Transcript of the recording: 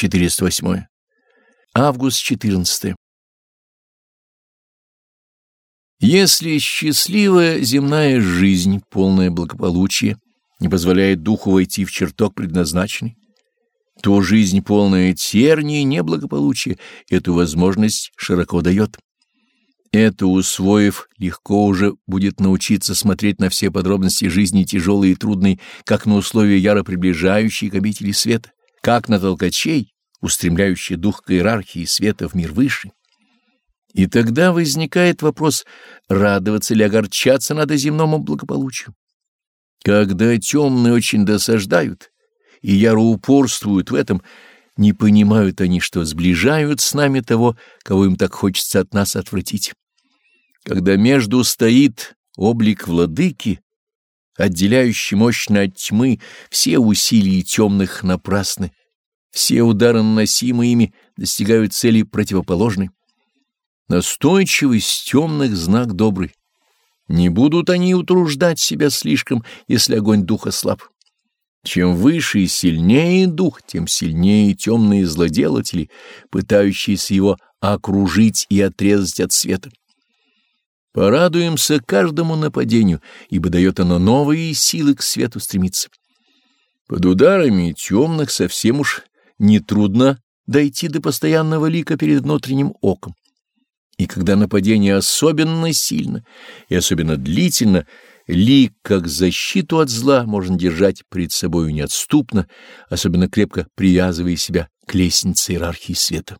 408. Август 14. Если счастливая земная жизнь, полная благополучия, не позволяет духу войти в чертог предназначенный, то жизнь, полная тернии и неблагополучия, эту возможность широко дает. Это, усвоив, легко уже будет научиться смотреть на все подробности жизни тяжелые и трудные, как на условия яро приближающие к обители света, как на толкачей, устремляющий дух к иерархии света в мир высший. И тогда возникает вопрос, радоваться ли огорчаться надо земному благополучию. Когда темные очень досаждают и яро упорствуют в этом, не понимают они, что сближают с нами того, кого им так хочется от нас отвратить. Когда между стоит облик владыки, отделяющий мощно от тьмы, все усилия темных напрасны, все удары, наносимые ими, достигают цели противоположной. Настойчивость темных — знак добрый. Не будут они утруждать себя слишком, если огонь духа слаб. Чем выше и сильнее дух, тем сильнее темные злоделатели, пытающиеся его окружить и отрезать от света. Порадуемся каждому нападению, ибо дает оно новые силы к свету стремиться. Под ударами темных совсем уж нетрудно дойти до постоянного лика перед внутренним оком. И когда нападение особенно сильно и особенно длительно, лик, как защиту от зла, можно держать перед собою неотступно, особенно крепко привязывая себя к лестнице иерархии света.